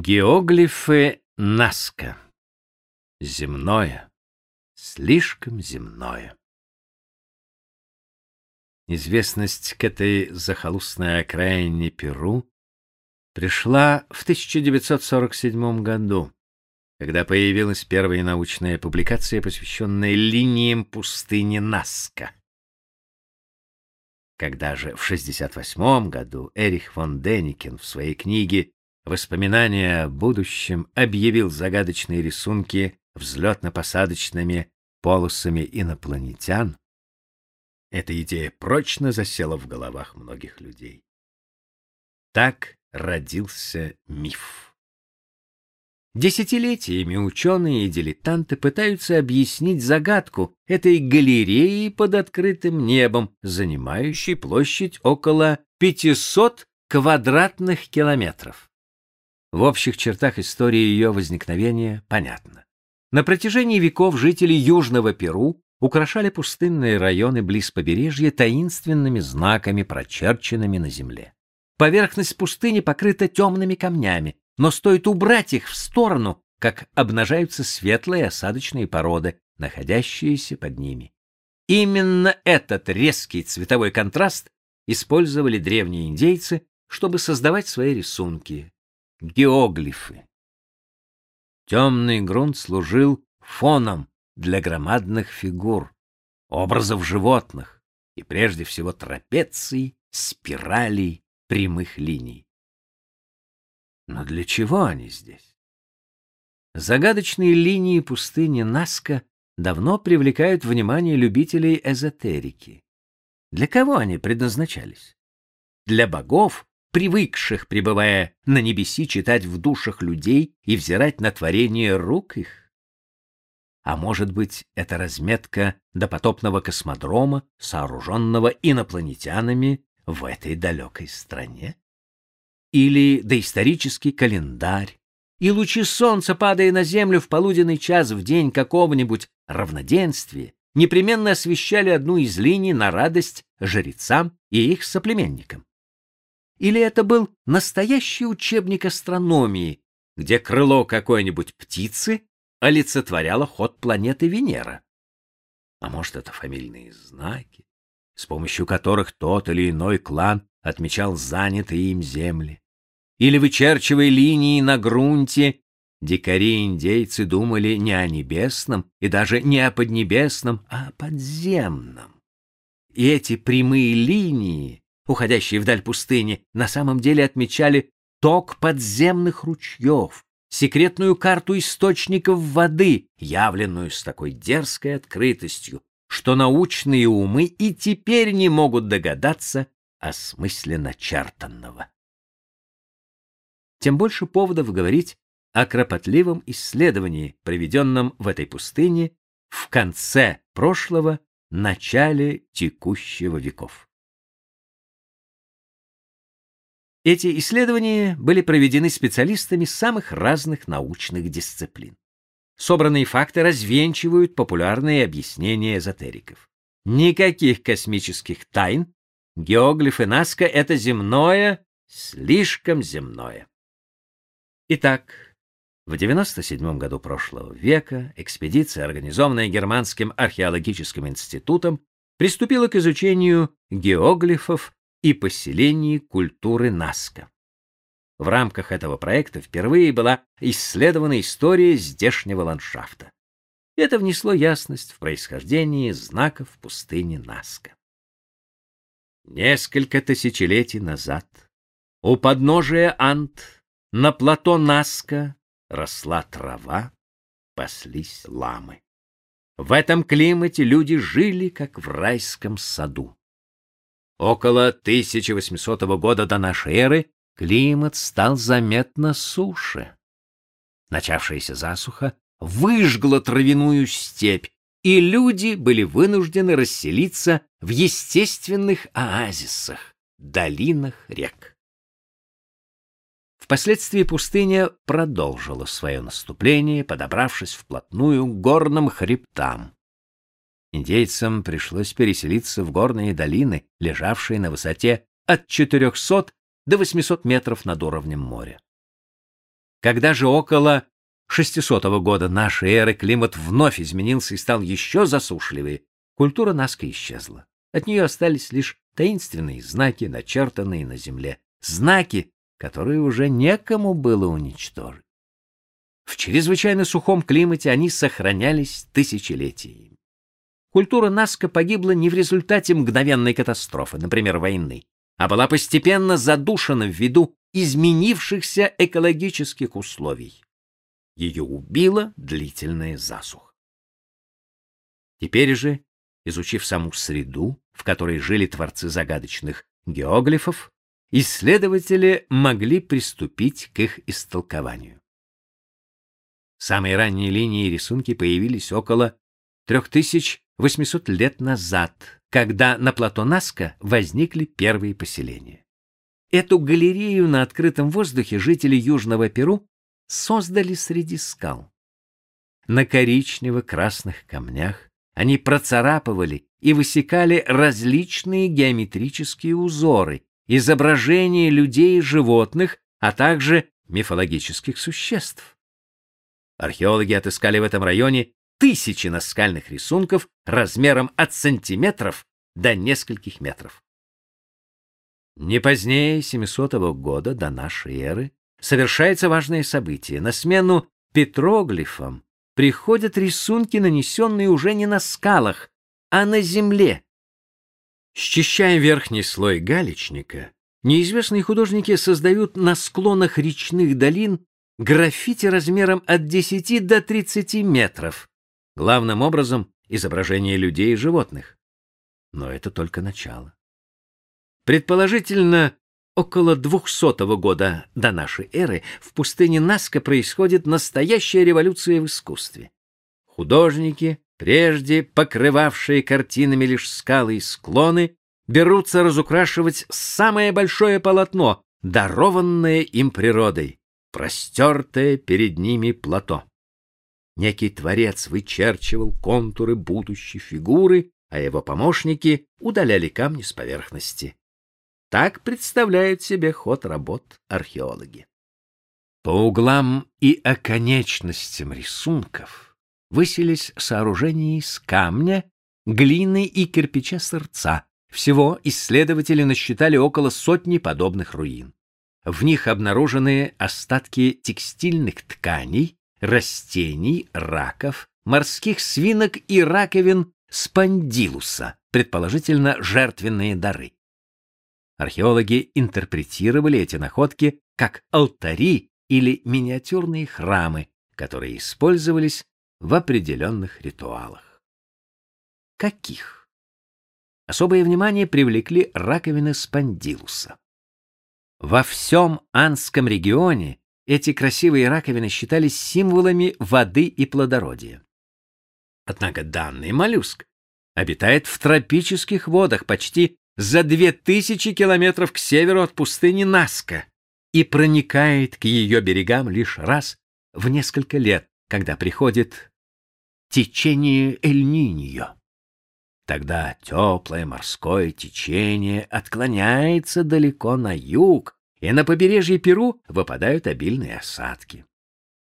Геоглифы Наска. Земное, слишком земное. Известность к этой захолустной окраине Перу пришла в 1947 году, когда появилась первая научная публикация, посвященная линиям пустыни Наска. Когда же в 1968 году Эрих фон Деникен в своей книге Воспоминания о будущем объявил загадочные рисунки взлетно-посадочными полосами инопланетян. Эта идея прочно засела в головах многих людей. Так родился миф. Десятилетиями ученые и дилетанты пытаются объяснить загадку этой галереи под открытым небом, занимающей площадь около 500 квадратных километров. В общих чертах история ее возникновения понятна. На протяжении веков жители Южного Перу украшали пустынные районы близ побережья таинственными знаками, прочерченными на земле. Поверхность пустыни покрыта темными камнями, но стоит убрать их в сторону, как обнажаются светлые осадочные породы, находящиеся под ними. Именно этот резкий цветовой контраст использовали древние индейцы, чтобы создавать свои рисунки, геоглифы. Темный грунт служил фоном для громадных фигур, образов животных и прежде всего трапеций, спиралей, прямых линий. Но для чего они здесь? Загадочные линии пустыни Наска давно привлекают внимание любителей эзотерики. Для кого они предназначались? Для богов привыкших, пребывая на небеси, читать в душах людей и взирать на творение рук их? А может быть, это разметка допотопного космодрома, сооруженного инопланетянами в этой далекой стране? Или доисторический календарь, и лучи солнца, падая на землю в полуденный час в день какого-нибудь равноденствия, непременно освещали одну из линий на радость жрецам и их соплеменникам. Или это был настоящий учебник астрономии, где крыло какой-нибудь птицы олицетворяло ход планеты Венера? А может, это фамильные знаки, с помощью которых тот или иной клан отмечал занятые им земли? Или, вычерчивая линии на грунте, дикари-индейцы думали не о небесном и даже не о поднебесном, а о подземном? И эти прямые линии уходящие вдаль пустыни, на самом деле отмечали ток подземных ручьев, секретную карту источников воды, явленную с такой дерзкой открытостью, что научные умы и теперь не могут догадаться о смысле начертанного. Тем больше поводов говорить о кропотливом исследовании, проведенном в этой пустыне в конце прошлого, начале текущего веков. Эти исследования были проведены специалистами самых разных научных дисциплин. Собранные факты развенчивают популярные объяснения эзотериков. Никаких космических тайн. Геоглифы Наска — это земное, слишком земное. Итак, в 97 году прошлого века экспедиция, организованная Германским археологическим институтом, приступила к изучению геоглифов и поселении культуры Наска. В рамках этого проекта впервые была исследована история здешнего ландшафта. Это внесло ясность в происхождение знаков пустыни Наска. Несколько тысячелетий назад у подножия Ант на плато Наска росла трава, паслись ламы. В этом климате люди жили как в райском саду. Около 1800 года до нашей эры климат стал заметно суше. Начавшаяся засуха выжгла травяную степь, и люди были вынуждены расселиться в естественных оазисах, долинах рек. Впоследствии пустыня продолжила свое наступление, подобравшись вплотную к горным хребтам. Индейцам пришлось переселиться в горные долины, лежавшие на высоте от 400 до 800 метров над уровнем моря. Когда же около 600 года нашей эры климат вновь изменился и стал еще засушливее, культура Наска исчезла. От нее остались лишь таинственные знаки, начертанные на земле, знаки, которые уже некому было уничтожить. В чрезвычайно сухом климате они сохранялись тысячелетиями. Культура Наска погибла не в результате мгновенной катастрофы, например, войны, а была постепенно задушена ввиду изменившихся экологических условий. Ее убила длительная засуха. Теперь же, изучив саму среду, в которой жили творцы загадочных геоглифов, исследователи могли приступить к их истолкованию. Самые ранние линии и рисунки появились около 3800 лет назад, когда на плато Наска возникли первые поселения. Эту галерею на открытом воздухе жители Южного Перу создали среди скал. На коричнево-красных камнях они процарапывали и высекали различные геометрические узоры, изображения людей и животных, а также мифологических существ. Археологи отыскали в этом районе тысячи наскальных рисунков размером от сантиметров до нескольких метров. Не позднее 700 года до нашей эры совершается важное событие. На смену петроглифам приходят рисунки, нанесенные уже не на скалах, а на земле. Счищая верхний слой галечника, неизвестные художники создают на склонах речных долин граффити размером от 10 до 30 метров, главным образом изображения людей и животных. Но это только начало. Предположительно, около 200 года до нашей эры в пустыне Наска происходит настоящая революция в искусстве. Художники, прежде покрывавшие картинами лишь скалы и склоны, берутся разукрашивать самое большое полотно, дарованное им природой простертое перед ними плато. Некий творец вычерчивал контуры будущей фигуры, а его помощники удаляли камни с поверхности. Так представляют себе ход работ археологи. По углам и оконечностям рисунков высились сооружения из камня, глины и кирпича сырца. Всего исследователи насчитали около сотни подобных руин. В них обнаружены остатки текстильных тканей, растений, раков, морских свинок и раковин спондилуса, предположительно жертвенные дары. Археологи интерпретировали эти находки как алтари или миниатюрные храмы, которые использовались в определенных ритуалах. Каких? Особое внимание привлекли раковины спондилуса. Во всем Анском регионе эти красивые раковины считались символами воды и плодородия. Однако данный моллюск обитает в тропических водах почти за две тысячи километров к северу от пустыни Наска и проникает к ее берегам лишь раз в несколько лет, когда приходит течение Эль-Ниньо. Тогда теплое морское течение отклоняется далеко на юг, и на побережье Перу выпадают обильные осадки.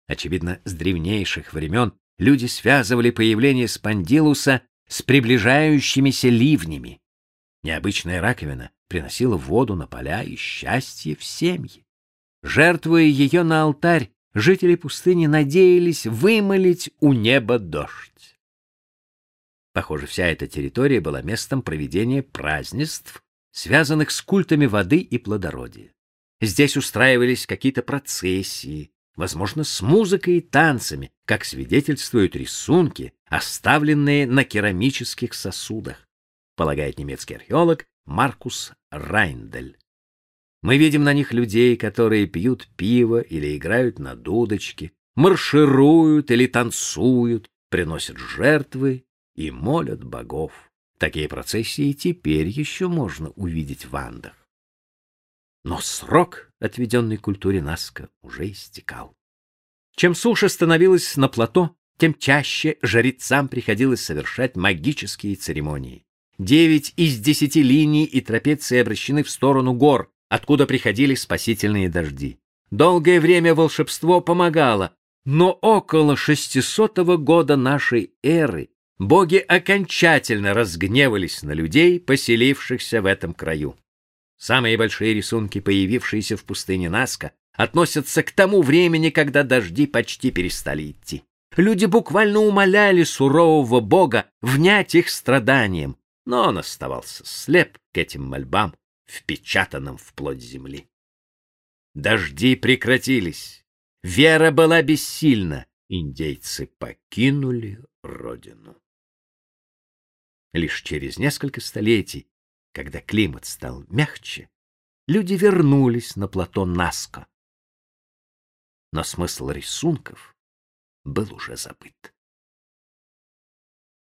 Очевидно, с древнейших времен люди связывали появление спондилуса с приближающимися ливнями. Необычная раковина приносила воду на поля и счастье в семьи. Жертвуя ее на алтарь, жители пустыни надеялись вымолить у неба дождь. Похоже, вся эта территория была местом проведения празднеств, связанных с культами воды и плодородия. Здесь устраивались какие-то процессии, возможно, с музыкой и танцами, как свидетельствуют рисунки, оставленные на керамических сосудах, полагает немецкий археолог Маркус Райндель. Мы видим на них людей, которые пьют пиво или играют на дудочке, маршируют или танцуют, приносят жертвы и молят богов. Такие процессии теперь еще можно увидеть в Андах. Но срок, отведенный культуре Наска, уже истекал. Чем суше становилось на плато, тем чаще жрецам приходилось совершать магические церемонии. Девять из десяти линий и трапеции обращены в сторону гор, откуда приходили спасительные дожди. Долгое время волшебство помогало, но около 600 года нашей эры боги окончательно разгневались на людей, поселившихся в этом краю. Самые большие рисунки, появившиеся в пустыне Наска, относятся к тому времени, когда дожди почти перестали идти. Люди буквально умоляли сурового бога внять их страданиям, но он оставался слеп к этим мольбам, впечатанным в плоть земли. Дожди прекратились, вера была бессильна, индейцы покинули родину. Лишь через несколько столетий, когда климат стал мягче, люди вернулись на плато Наска. Но смысл рисунков был уже забыт.